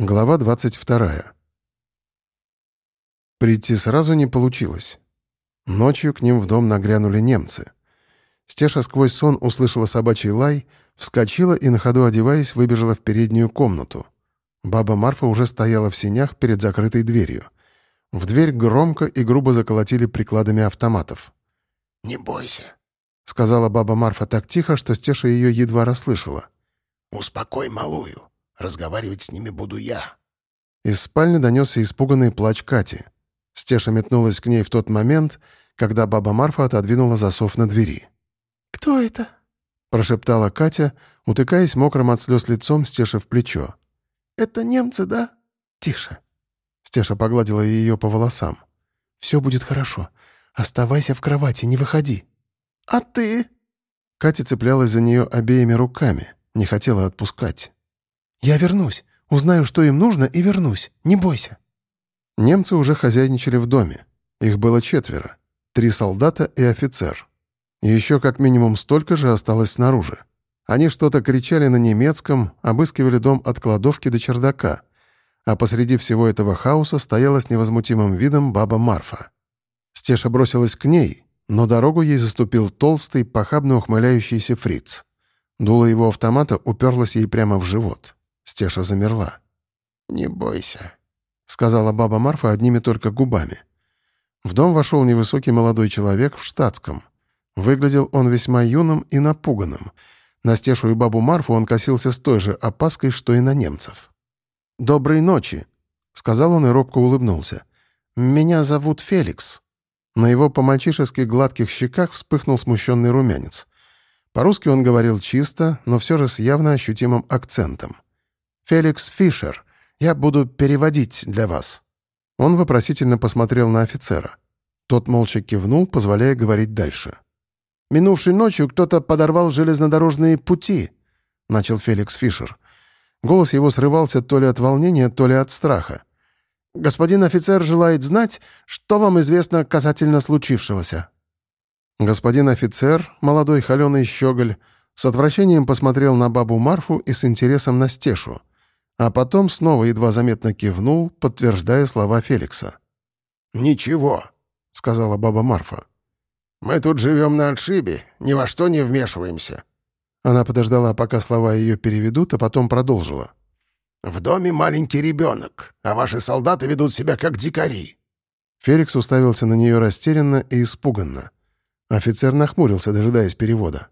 Глава 22. Прийти сразу не получилось. Ночью к ним в дом нагрянули немцы. Стеша сквозь сон услышала собачий лай, вскочила и на ходу одеваясь выбежала в переднюю комнату. Баба Марфа уже стояла в синях перед закрытой дверью. В дверь громко и грубо заколотили прикладами автоматов. «Не бойся», — сказала баба Марфа так тихо, что Стеша ее едва расслышала. «Успокой малую. Разговаривать с ними буду я». Из спальни донесся испуганный плач Кати. Стеша метнулась к ней в тот момент, когда баба Марфа отодвинула засов на двери. «Кто это?» — прошептала Катя, утыкаясь мокрым от слез лицом Стеша в плечо. «Это немцы, да?» «Тише». Стеша погладила ее по волосам. «Все будет хорошо. Оставайся в кровати, не выходи». «А ты?» Катя цеплялась за нее обеими руками, не хотела отпускать. «Я вернусь. Узнаю, что им нужно, и вернусь. Не бойся». Немцы уже хозяйничали в доме. Их было четверо. Три солдата и офицер. Еще как минимум столько же осталось снаружи. Они что-то кричали на немецком, обыскивали дом от кладовки до чердака. А посреди всего этого хаоса стояла с невозмутимым видом баба Марфа. Стеша бросилась к ней, но дорогу ей заступил толстый, похабно ухмыляющийся фриц. Дуло его автомата уперлось ей прямо в живот. Стеша замерла. «Не бойся», — сказала баба Марфа одними только губами. В дом вошел невысокий молодой человек в штатском. Выглядел он весьма юным и напуганным. На Стешу и бабу Марфу он косился с той же опаской, что и на немцев. «Доброй ночи», — сказал он и робко улыбнулся. «Меня зовут Феликс». На его по-мальчишески гладких щеках вспыхнул смущенный румянец. По-русски он говорил чисто, но все же с явно ощутимым акцентом. «Феликс Фишер. Я буду переводить для вас». Он вопросительно посмотрел на офицера. Тот молча кивнул, позволяя говорить дальше. «Минувшей ночью кто-то подорвал железнодорожные пути», — начал Феликс Фишер. Голос его срывался то ли от волнения, то ли от страха. «Господин офицер желает знать, что вам известно касательно случившегося». Господин офицер, молодой холеный щеголь, с отвращением посмотрел на бабу Марфу и с интересом на Стешу а потом снова едва заметно кивнул, подтверждая слова Феликса. «Ничего», — сказала баба Марфа. «Мы тут живем на отшибе, ни во что не вмешиваемся». Она подождала, пока слова ее переведут, а потом продолжила. «В доме маленький ребенок, а ваши солдаты ведут себя как дикари». Феликс уставился на нее растерянно и испуганно. Офицер нахмурился, дожидаясь перевода.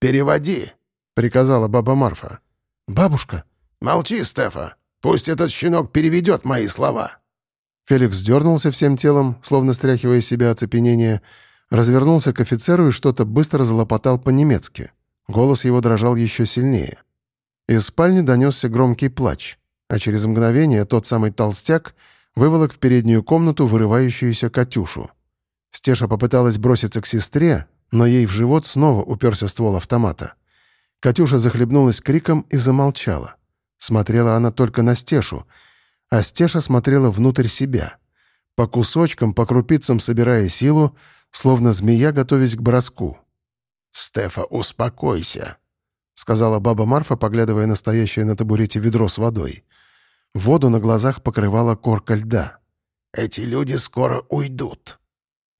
«Переводи», — приказала баба Марфа. «Бабушка», «Молчи, Стефа. Пусть этот щенок переведет мои слова». Феликс дернулся всем телом, словно стряхивая себя оцепенение, развернулся к офицеру и что-то быстро залопотал по-немецки. Голос его дрожал еще сильнее. Из спальни донесся громкий плач, а через мгновение тот самый толстяк выволок в переднюю комнату вырывающуюся Катюшу. Стеша попыталась броситься к сестре, но ей в живот снова уперся ствол автомата. Катюша захлебнулась криком и замолчала. Смотрела она только на Стешу, а Стеша смотрела внутрь себя. По кусочкам, по крупицам собирая силу, словно змея, готовясь к броску. «Стефа, успокойся», — сказала баба Марфа, поглядывая на стоящее на табурете ведро с водой. Воду на глазах покрывала корка льда. «Эти люди скоро уйдут».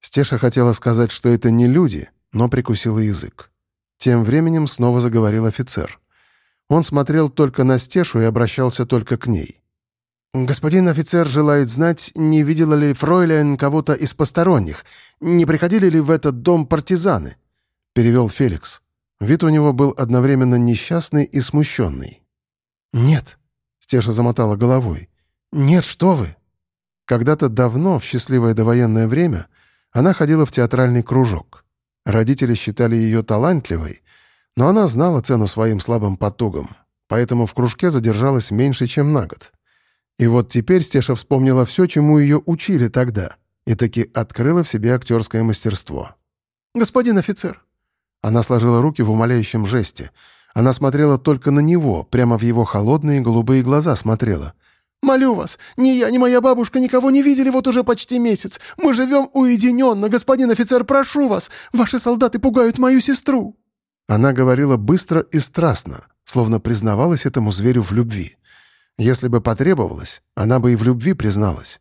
Стеша хотела сказать, что это не люди, но прикусила язык. Тем временем снова заговорил офицер. Он смотрел только на Стешу и обращался только к ней. «Господин офицер желает знать, не видела ли Фройлен кого-то из посторонних, не приходили ли в этот дом партизаны?» — перевел Феликс. Вид у него был одновременно несчастный и смущенный. «Нет», — Стеша замотала головой. «Нет, что вы!» Когда-то давно, в счастливое довоенное время, она ходила в театральный кружок. Родители считали ее талантливой — но она знала цену своим слабым потугам, поэтому в кружке задержалась меньше, чем на год. И вот теперь Стеша вспомнила все, чему ее учили тогда, и таки открыла в себе актерское мастерство. «Господин офицер!» Она сложила руки в умоляющем жесте. Она смотрела только на него, прямо в его холодные голубые глаза смотрела. «Молю вас, ни я, ни моя бабушка никого не видели вот уже почти месяц. Мы живем уединенно, господин офицер, прошу вас. Ваши солдаты пугают мою сестру». Она говорила быстро и страстно, словно признавалась этому зверю в любви. Если бы потребовалось, она бы и в любви призналась.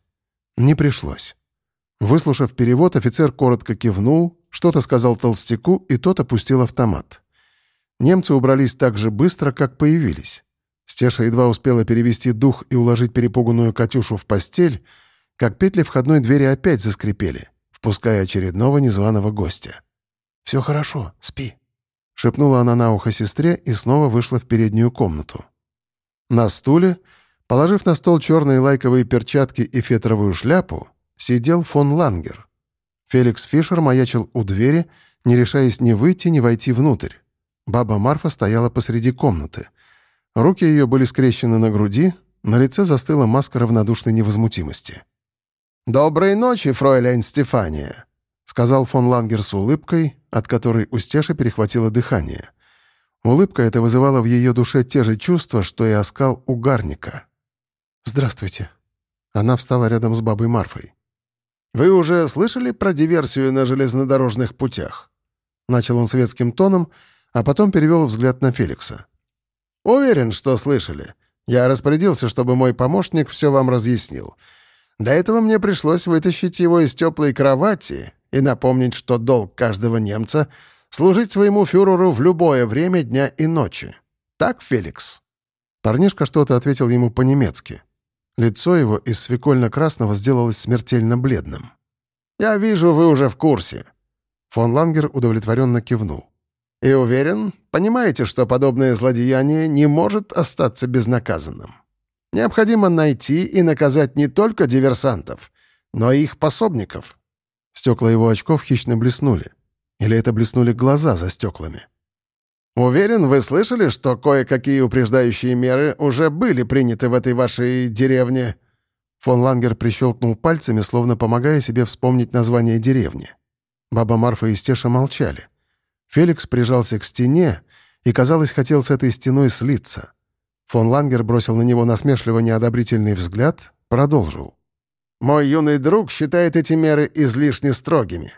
Не пришлось. Выслушав перевод, офицер коротко кивнул, что-то сказал толстяку, и тот опустил автомат. Немцы убрались так же быстро, как появились. Стеша едва успела перевести дух и уложить перепуганную Катюшу в постель, как петли входной двери опять заскрипели, впуская очередного незваного гостя. «Все хорошо, спи», — шепнула она на ухо сестре и снова вышла в переднюю комнату. На стуле, положив на стол черные лайковые перчатки и фетровую шляпу, сидел фон Лангер. Феликс Фишер маячил у двери, не решаясь ни выйти, ни войти внутрь. Баба Марфа стояла посреди комнаты. Руки ее были скрещены на груди, на лице застыла маска равнодушной невозмутимости. «Доброй ночи, фройляйн Стефания», — сказал фон Лангер с улыбкой, от которой у Стеши перехватило дыхание. Улыбка эта вызывала в ее душе те же чувства, что и оскал угарника. «Здравствуйте». Она встала рядом с бабой Марфой. «Вы уже слышали про диверсию на железнодорожных путях?» Начал он светским тоном, а потом перевел взгляд на Феликса. «Уверен, что слышали. Я распорядился, чтобы мой помощник все вам разъяснил. Для этого мне пришлось вытащить его из теплой кровати и напомнить, что долг каждого немца — служить своему фюреру в любое время дня и ночи. Так, Феликс?» Парнишка что-то ответил ему по-немецки. Лицо его из свекольно-красного сделалось смертельно бледным. «Я вижу, вы уже в курсе». Фон Лангер удовлетворенно кивнул. «И уверен, понимаете, что подобное злодеяние не может остаться безнаказанным. Необходимо найти и наказать не только диверсантов, но и их пособников». Стекла его очков хищно блеснули. Или это блеснули глаза за стеклами? «Уверен, вы слышали, что кое-какие упреждающие меры уже были приняты в этой вашей деревне?» Фон Лангер прищелкнул пальцами, словно помогая себе вспомнить название деревни. Баба Марфа и Стеша молчали. Феликс прижался к стене и, казалось, хотел с этой стеной слиться. Фон Лангер бросил на него насмешливо неодобрительный взгляд, продолжил. «Мой юный друг считает эти меры излишне строгими».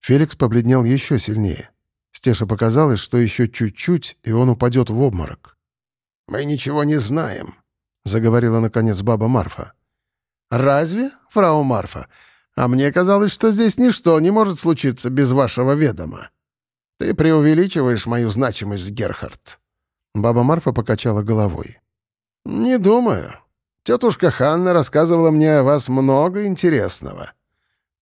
Феликс побледнел еще сильнее. Стеша показалось, что еще чуть-чуть, и он упадет в обморок. «Мы ничего не знаем», — заговорила, наконец, баба Марфа. «Разве, фрау Марфа? А мне казалось, что здесь ничто не может случиться без вашего ведома. Ты преувеличиваешь мою значимость, Герхард. Баба Марфа покачала головой. «Не думаю. Тетушка Ханна рассказывала мне о вас много интересного».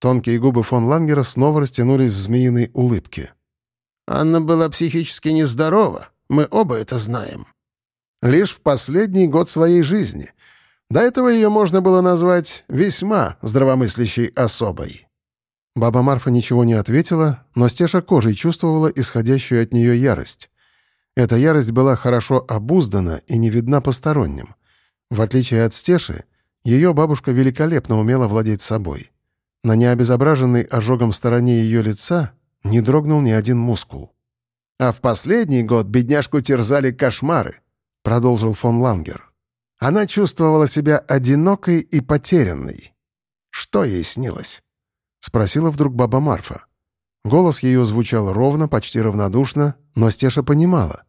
Тонкие губы фон Лангера снова растянулись в змеиной улыбке. «Анна была психически нездорова. Мы оба это знаем. Лишь в последний год своей жизни. До этого ее можно было назвать весьма здравомыслящей особой». Баба Марфа ничего не ответила, но Стеша кожей чувствовала исходящую от нее ярость. Эта ярость была хорошо обуздана и не видна посторонним. В отличие от Стеши, ее бабушка великолепно умела владеть собой. На необезображенной ожогом стороне ее лица не дрогнул ни один мускул. «А в последний год бедняжку терзали кошмары», — продолжил фон Лангер. «Она чувствовала себя одинокой и потерянной. Что ей снилось?» — спросила вдруг баба Марфа. Голос ее звучал ровно, почти равнодушно, но Стеша понимала.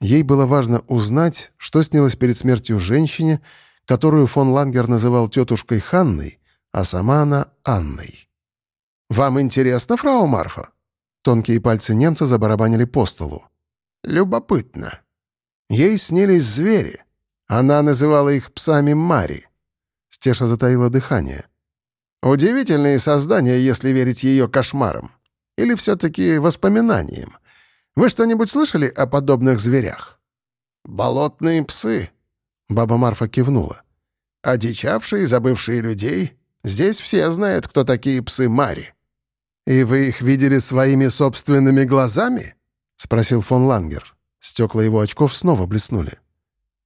Ей было важно узнать, что снилось перед смертью женщине, которую фон Лангер называл тетушкой Ханной, а сама она Анной. «Вам интересно, фрау Марфа?» Тонкие пальцы немца забарабанили по столу. «Любопытно. Ей снились звери. Она называла их псами Мари». Стеша затаила дыхание. «Удивительные создания, если верить ее кошмарам. Или все-таки воспоминаниям. Вы что-нибудь слышали о подобных зверях?» «Болотные псы», — баба Марфа кивнула. «Одичавшие, забывшие людей. Здесь все знают, кто такие псы Мари». «И вы их видели своими собственными глазами?» — спросил фон Лангер. Стекла его очков снова блеснули.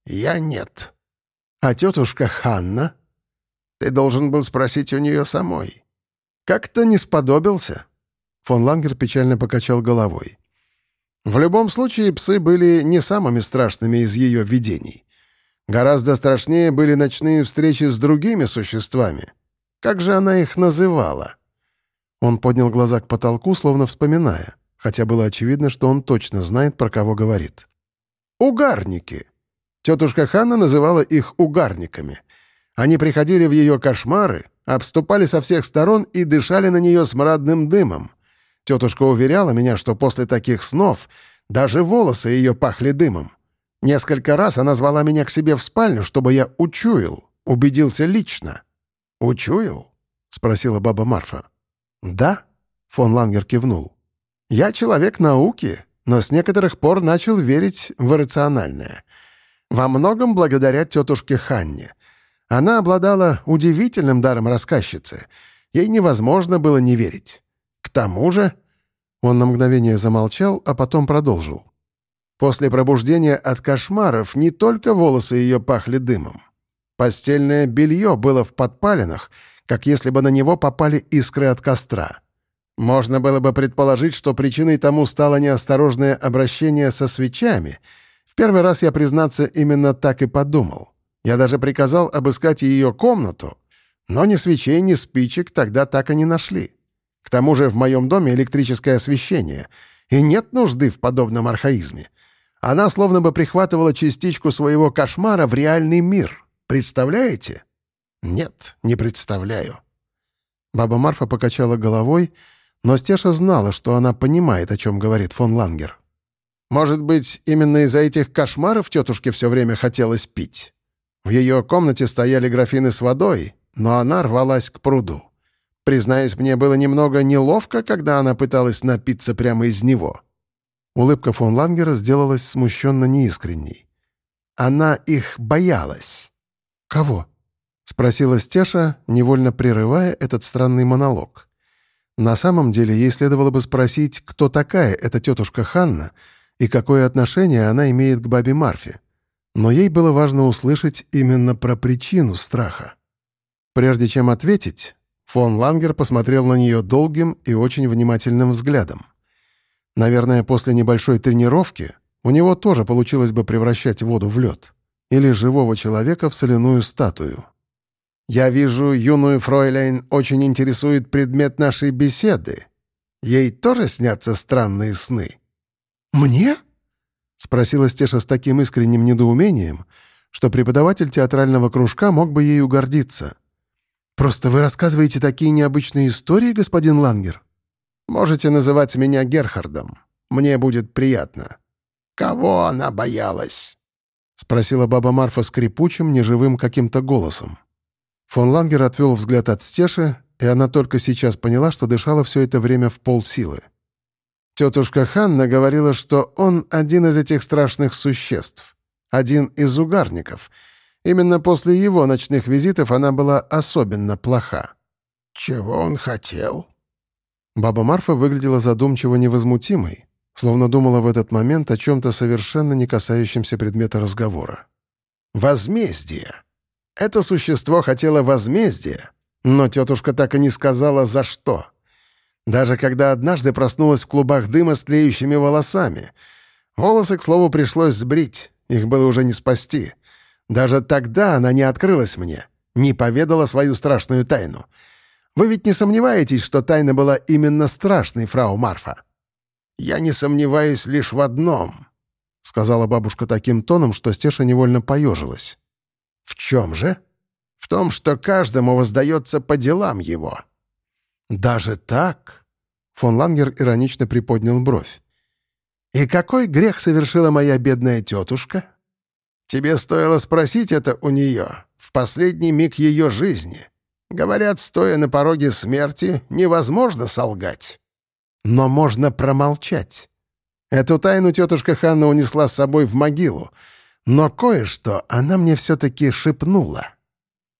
«Я нет». «А тетушка Ханна?» «Ты должен был спросить у нее самой». «Как-то не сподобился». Фон Лангер печально покачал головой. В любом случае, псы были не самыми страшными из ее видений. Гораздо страшнее были ночные встречи с другими существами. Как же она их называла? Он поднял глаза к потолку, словно вспоминая, хотя было очевидно, что он точно знает, про кого говорит. «Угарники. Тетушка Ханна называла их угарниками. Они приходили в ее кошмары, обступали со всех сторон и дышали на нее смрадным дымом. Тетушка уверяла меня, что после таких снов даже волосы ее пахли дымом. Несколько раз она звала меня к себе в спальню, чтобы я учуял, убедился лично. «Учуял?» — спросила баба Марфа. «Да», — фон Лангер кивнул. «Я человек науки, но с некоторых пор начал верить в иррациональное. Во многом благодаря тетушке Ханне. Она обладала удивительным даром рассказчицы. Ей невозможно было не верить. Тому же...» Он на мгновение замолчал, а потом продолжил. После пробуждения от кошмаров не только волосы ее пахли дымом. Постельное белье было в подпалинах, как если бы на него попали искры от костра. Можно было бы предположить, что причиной тому стало неосторожное обращение со свечами. В первый раз я, признаться, именно так и подумал. Я даже приказал обыскать ее комнату, но ни свечей, ни спичек тогда так и не нашли. К тому же в моем доме электрическое освещение, и нет нужды в подобном архаизме. Она словно бы прихватывала частичку своего кошмара в реальный мир. Представляете? Нет, не представляю. Баба Марфа покачала головой, но Стеша знала, что она понимает, о чем говорит фон Лангер. Может быть, именно из-за этих кошмаров тетушке все время хотелось пить? В ее комнате стояли графины с водой, но она рвалась к пруду. Признаюсь, мне было немного неловко, когда она пыталась напиться прямо из него. Улыбка фон Лангера сделалась смущенно неискренней. Она их боялась. «Кого?» — спросила Стеша, невольно прерывая этот странный монолог. На самом деле ей следовало бы спросить, кто такая эта тетушка Ханна и какое отношение она имеет к бабе Марфе. Но ей было важно услышать именно про причину страха. Прежде чем ответить, фон Лангер посмотрел на нее долгим и очень внимательным взглядом. Наверное, после небольшой тренировки у него тоже получилось бы превращать воду в лед. Или живого человека в соляную статую. «Я вижу, юную фройляйн очень интересует предмет нашей беседы. Ей тоже снятся странные сны?» «Мне?» — спросила Стеша с таким искренним недоумением, что преподаватель театрального кружка мог бы ею гордиться. «Просто вы рассказываете такие необычные истории, господин Лангер?» Можете называть меня Герхардом. Мне будет приятно». «Кого она боялась?» — спросила баба Марфа скрипучим, неживым каким-то голосом. Фон Лангер отвел взгляд от Стеши, и она только сейчас поняла, что дышала все это время в полсилы. Тетушка Ханна говорила, что он один из этих страшных существ, один из угарников. Именно после его ночных визитов она была особенно плоха. «Чего он хотел?» Баба Марфа выглядела задумчиво невозмутимой, словно думала в этот момент о чем-то совершенно не касающемся предмета разговора. «Возмездие! Это существо хотело возмездия, но тетушка так и не сказала, за что. Даже когда однажды проснулась в клубах дыма с тлеющими волосами. Волосы, к слову, пришлось сбрить, их было уже не спасти. Даже тогда она не открылась мне, не поведала свою страшную тайну — вы ведь не сомневаетесь, что тайна была именно страшной, фрау Марфа?» «Я не сомневаюсь лишь в одном», — сказала бабушка таким тоном, что Стеша невольно поежилась. «В чем же?» «В том, что каждому воздается по делам его». «Даже так?» — фон Лангер иронично приподнял бровь. «И какой грех совершила моя бедная тетушка?» «Тебе стоило спросить это у нее в последний миг ее жизни», Говорят, стоя на пороге смерти, невозможно солгать. Но можно промолчать. Эту тайну тетушка Ханна унесла с собой в могилу, но кое-что она мне все-таки шепнула.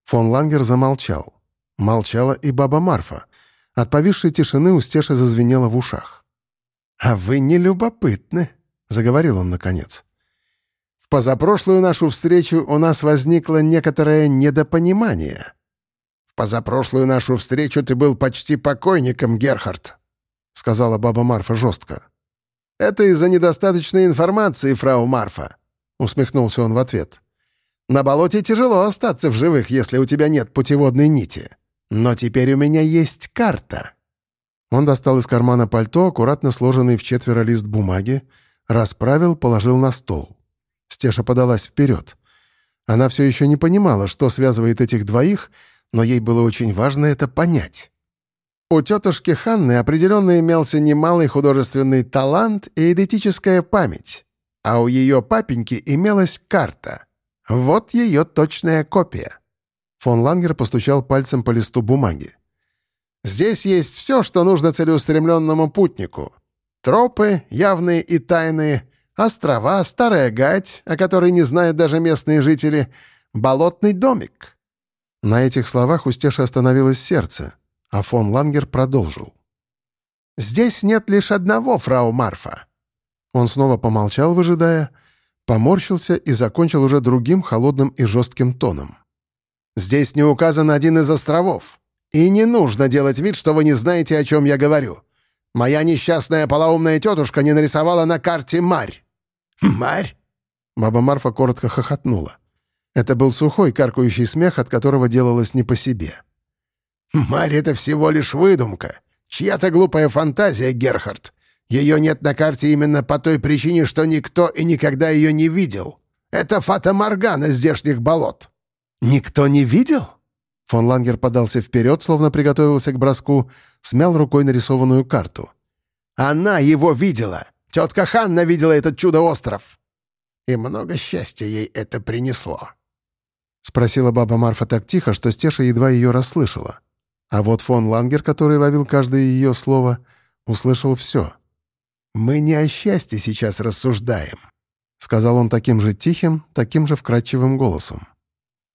Фон Лангер замолчал. Молчала и баба Марфа. От повисшей тишины у Стеши в ушах. «А вы не любопытны», — заговорил он наконец. «В позапрошлую нашу встречу у нас возникло некоторое недопонимание позапрошлую нашу встречу ты был почти покойником, Герхард», — сказала баба Марфа жестко. «Это из-за недостаточной информации, фрау Марфа», — усмехнулся он в ответ. «На болоте тяжело остаться в живых, если у тебя нет путеводной нити. Но теперь у меня есть карта». Он достал из кармана пальто, аккуратно сложенный в четверо лист бумаги, расправил, положил на стол. Стеша подалась вперед. Она все еще не понимала, что связывает этих двоих, но ей было очень важно это понять. У тетушки Ханны определенно имелся немалый художественный талант и идентическая память, а у ее папеньки имелась карта. Вот ее точная копия. Фон Лангер постучал пальцем по листу бумаги. «Здесь есть все, что нужно целеустремленному путнику. Тропы, явные и тайные, острова, старая гать, о которой не знают даже местные жители, болотный домик». На этих словах у Стеши остановилось сердце — а фон Лангер продолжил. «Здесь нет лишь одного, фрау Марфа». Он снова помолчал, выжидая, поморщился и закончил уже другим холодным и жестким тоном. «Здесь не указан один из островов. И не нужно делать вид, что вы не знаете, о чем я говорю. Моя несчастная полоумная тетушка не нарисовала на карте Марь». «Марь?» Баба Марфа коротко хохотнула. Это был сухой, каркающий смех, от которого делалось не по себе. «Марь — это всего лишь выдумка. Чья-то глупая фантазия, Герхард. Ее нет на карте именно по той причине, что никто и никогда ее не видел. Это фата Моргана здешних болот». «Никто не видел?» Фон Лангер подался вперед, словно приготовился к броску, смял рукой нарисованную карту. «Она его видела! Тетка Ханна видела этот чудо-остров!» И много счастья ей это принесло. — спросила баба Марфа так тихо, что Стеша едва ее расслышала. А вот фон Лангер, который ловил каждое ее слово, услышал все. «Мы не о счастье сейчас рассуждаем», — сказал он таким же тихим, таким же вкрадчивым голосом.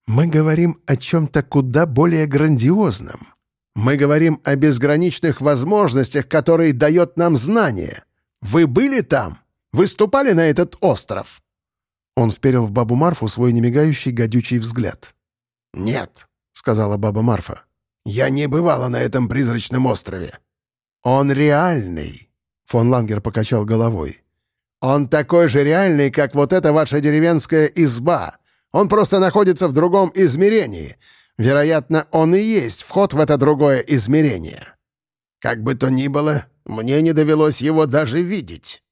«Мы говорим о чем-то куда более грандиозном. Мы говорим о безграничных возможностях, которые дает нам знание. Вы были там? Выступали на этот остров?» Он вперил в бабу Марфу свой немигающий гадючий взгляд. «Нет», — сказала баба Марфа. Я не бывала на этом призрачном острове. Он реальный. Фон Лангер покачал головой. Он такой же реальный, как вот эта ваша деревенская изба. Он просто находится в другом измерении. Вероятно, он и есть вход в это другое измерение. Как бы то ни было, мне не довелось его даже видеть.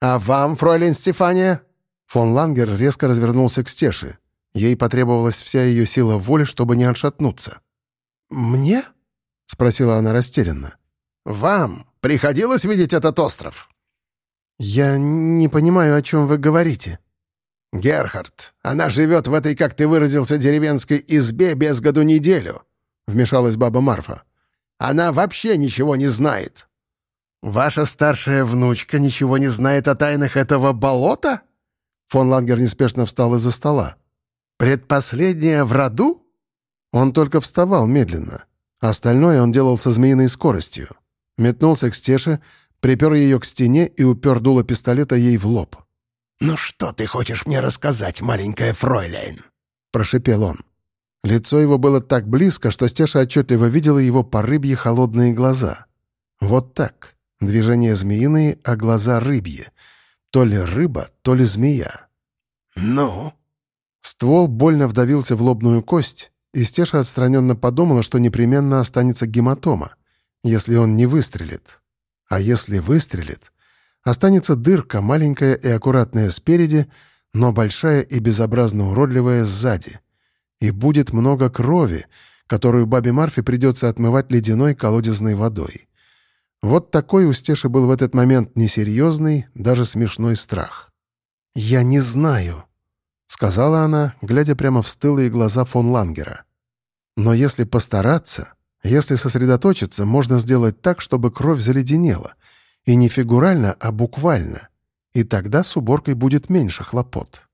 А вам, фройлен Стефания?» Фон Лангер резко развернулся к Стеше. Ей потребовалась вся ее сила воли, чтобы не отшатнуться. «Мне?» — спросила она растерянно. «Вам приходилось видеть этот остров?» «Я не понимаю, о чем вы говорите». «Герхард, она живет в этой, как ты выразился, деревенской избе без году неделю», — вмешалась баба Марфа. «Она вообще ничего не знает». «Ваша старшая внучка ничего не знает о тайнах этого болота?» Фон Лангер неспешно встал из-за стола. «Предпоследняя в роду?» Он только вставал медленно. Остальное он делал со змеиной скоростью. Метнулся к Стеше, припер ее к стене и упер дуло пистолета ей в лоб. «Ну что ты хочешь мне рассказать, маленькая фройляйн?» — прошипел он. Лицо его было так близко, что Стеша отчетливо видела его по рыбье холодные глаза. Вот так. Движения змеиные, а глаза рыбьи. То ли рыба, то ли змея. «Ну?» Ствол больно вдавился в лобную кость, и Стеша отстраненно подумала, что непременно останется гематома, если он не выстрелит. А если выстрелит, останется дырка, маленькая и аккуратная спереди, но большая и безобразно уродливая сзади. И будет много крови, которую бабе Марфе придется отмывать ледяной колодезной водой. Вот такой у Стеши был в этот момент несерьезный, даже смешной страх. «Я не знаю», — сказала она, глядя прямо в стылые глаза фон Лангера. Но если постараться, если сосредоточиться, можно сделать так, чтобы кровь заледенела. И не фигурально, а буквально. И тогда с уборкой будет меньше хлопот.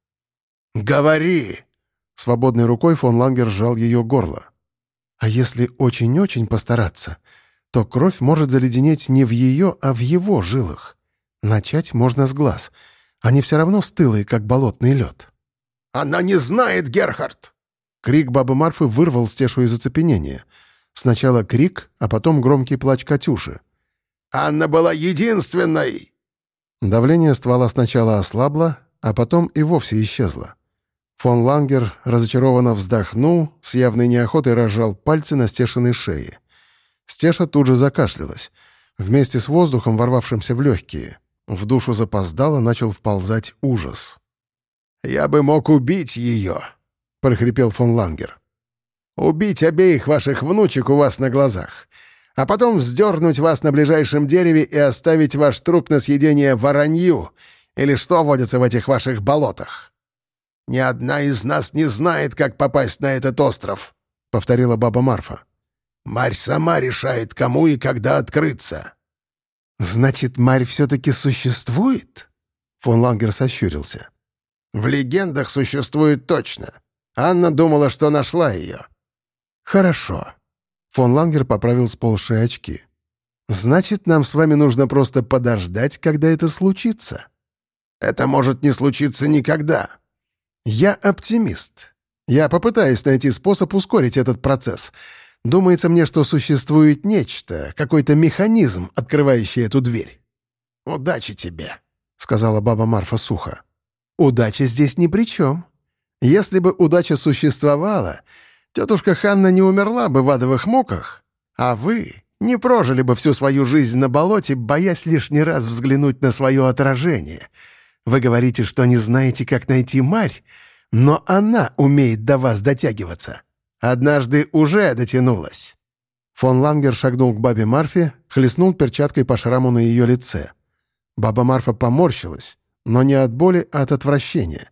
«Говори!» Свободной рукой фон Лангер сжал ее горло. А если очень-очень постараться, то кровь может заледенеть не в ее, а в его жилах. Начать можно с глаз. Они все равно стылые, как болотный лед. «Она не знает, Герхард!» Крик бабы Марфы вырвал Стешу из оцепенения. Сначала крик, а потом громкий плач Катюши. «Анна была единственной!» Давление ствола сначала ослабло, а потом и вовсе исчезло. Фон Лангер разочарованно вздохнул, с явной неохотой разжал пальцы на стешиной шее. Стеша тут же закашлялась. Вместе с воздухом, ворвавшимся в легкие, в душу запоздало начал вползать ужас. Я бы мог убить ее», — прохрипел фон Лангер. «Убить обеих ваших внучек у вас на глазах, а потом вздернуть вас на ближайшем дереве и оставить ваш труп на съедение воронью, или что водится в этих ваших болотах. Ни одна из нас не знает, как попасть на этот остров», — повторила баба Марфа. «Марь сама решает, кому и когда открыться». «Значит, Марь все-таки существует?» Фон Лангер сощурился. «В легендах существует точно. Анна думала, что нашла ее». «Хорошо». Фон Лангер поправил сползшие очки. «Значит, нам с вами нужно просто подождать, когда это случится». «Это может не случиться никогда». «Я оптимист. Я попытаюсь найти способ ускорить этот процесс. Думается мне, что существует нечто, какой-то механизм, открывающий эту дверь». «Удачи тебе», — сказала баба Марфа сухо. «Удача здесь ни при чем. Если бы удача существовала, тетушка Ханна не умерла бы в адовых муках, а вы не прожили бы всю свою жизнь на болоте, боясь лишний раз взглянуть на свое отражение. Вы говорите, что не знаете, как найти Марь, но она умеет до вас дотягиваться. Однажды уже дотянулась». Фон Лангер шагнул к бабе Марфе, хлестнул перчаткой по шраму на ее лице. Баба Марфа поморщилась, но не от боли, а от отвращения.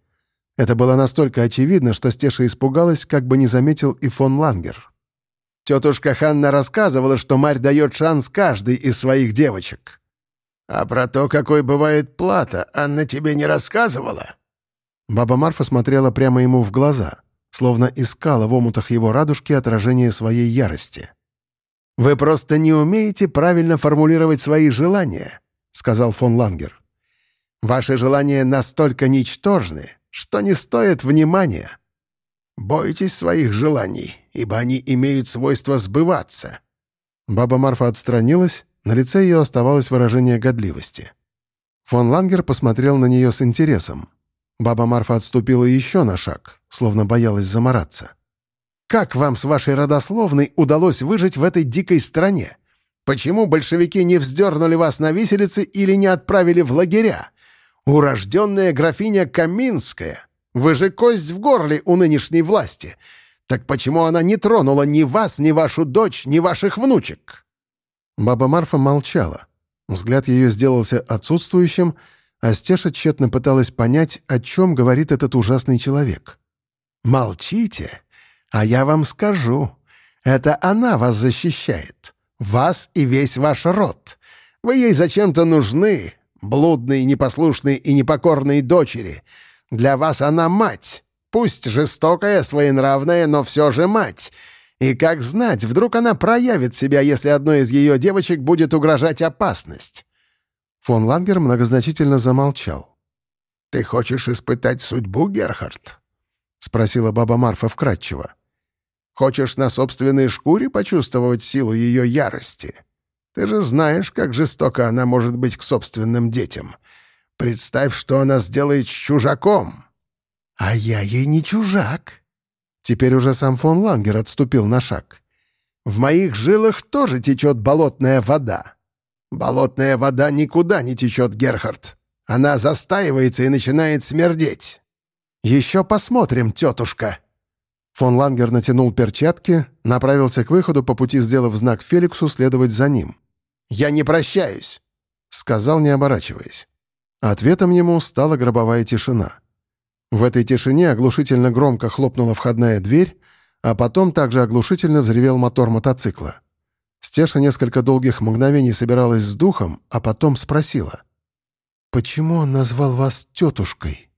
Это было настолько очевидно, что Стеша испугалась, как бы не заметил и фон Лангер. «Тетушка Ханна рассказывала, что Марь дает шанс каждой из своих девочек. А про то, какой бывает плата, Анна тебе не рассказывала?» Баба Марфа смотрела прямо ему в глаза, словно искала в омутах его радужки отражение своей ярости. «Вы просто не умеете правильно формулировать свои желания», — сказал фон Лангер. «Ваши желания настолько ничтожны, что не стоят внимания. Бойтесь своих желаний, ибо они имеют свойство сбываться». Баба Марфа отстранилась, на лице ее оставалось выражение годливости. Фон Лангер посмотрел на нее с интересом. Баба Марфа отступила еще на шаг, словно боялась замораться. «Как вам с вашей родословной удалось выжить в этой дикой стране? Почему большевики не вздернули вас на виселицы или не отправили в лагеря? Урожденная графиня Каминская. Вы же кость в горле у нынешней власти. Так почему она не тронула ни вас, ни вашу дочь, ни ваших внучек?» Баба Марфа молчала. Взгляд ее сделался отсутствующим, а Стеша тщетно пыталась понять, о чем говорит этот ужасный человек. «Молчите, а я вам скажу. Это она вас защищает. Вас и весь ваш род. Вы ей зачем-то нужны, блудные, непослушные и непокорные дочери. Для вас она мать. Пусть жестокая, своенравная, но все же мать. И как знать, вдруг она проявит себя, если одной из ее девочек будет угрожать опасность. Фон Лангер многозначительно замолчал. «Ты хочешь испытать судьбу, Герхард?» — спросила баба Марфа вкратчиво. «Хочешь на собственной шкуре почувствовать силу ее ярости? Ты же знаешь, как жестоко она может быть к собственным детям. Представь, что она сделает с чужаком!» «А я ей не чужак!» Теперь уже сам фон Лангер отступил на шаг. «В моих жилах тоже течет болотная вода. Болотная вода никуда не течет, Герхард. Она застаивается и начинает смердеть. Еще посмотрим, тетушка». Фон Лангер натянул перчатки, направился к выходу, по пути сделав знак Феликсу следовать за ним. «Я не прощаюсь», — сказал, не оборачиваясь. Ответом ему стала гробовая тишина. В этой тишине оглушительно громко хлопнула входная дверь, а потом также оглушительно взревел мотор мотоцикла. Стеша несколько долгих мгновений собиралась с духом, а потом спросила. «Почему он назвал вас тетушкой?»